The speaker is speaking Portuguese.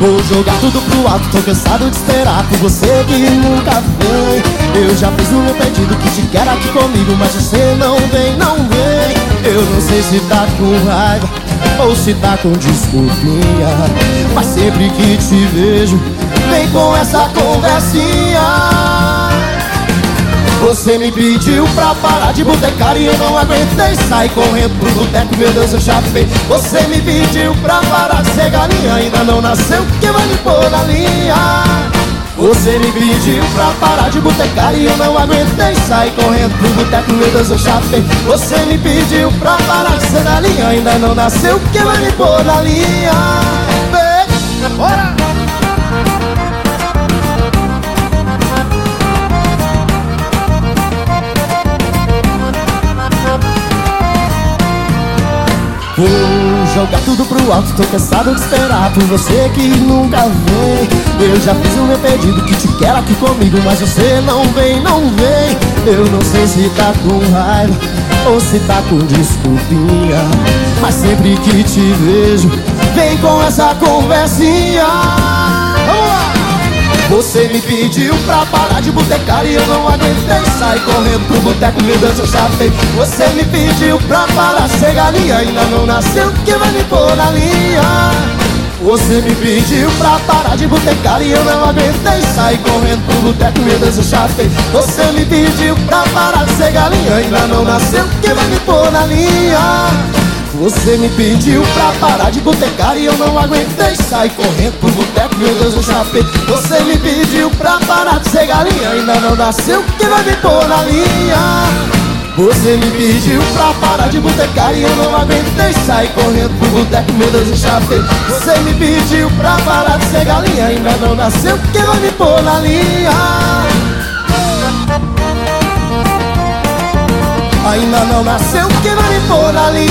Vou jogar tudo pro alto, tô cansado de esperar por você que nunca vem. Eu já fiz o meu pedido que te quero aqui comigo Mas você não vem, não vem. Eu não sei se tá com raiva ou se tá com desculpinha Mas sempre que te vejo, vem com essa conversinha você me pediu pra parar de botecar e eu não aguentei. Saí correndo pro boteco, meu Deus, eu chapei Você me pediu pra parar de ser galinha Ainda não nasceu, quem vai me pôr na linha? Você me pediu pra parar de botecar e eu não aguentei. Saí correndo pro boteco, meu Deus, eu chapei Você me pediu pra parar de ser galinha Ainda não nasceu, quem vai me pôr na linha? Vou jogar tudo pro alto, tô cansado de esperar por você que nunca vem. Eu já fiz o meu pedido que te quero aqui comigo Mas você não vem, não vem. Eu não sei se tá com raiva ou se tá com desculpinha Mas sempre que te vejo, vem com essa conversinha você me pediu pra parar de botecar e eu não aguentei. Saí correndo pro boteco, Deus, eu chapei Você me pediu pra parar de ser galinha Ainda não nasceu, quem vai me pôr na linha? Você me pediu pra parar de botecar e eu não aguentei. Saí correndo pro boteco, Deus, eu chapei Você me pediu pra parar de ser galinha Ainda não nasceu, quem vai me pôr na linha? Você me pediu pra parar de botecar e eu não aguentei Saí correndo pro boteco, meu Deus, eu chapei Você me pediu pra parar de ser galinha Ainda não nasceu, quem vai me pôr na linha? Você me pediu pra parar de botecar e eu não aguentei Saí correndo pro boteco, meu Deus, eu chapei Você me pediu pra parar de ser galinha Ainda não nasceu, quem vai me pôr na linha? Ainda não nasceu quem vai me ali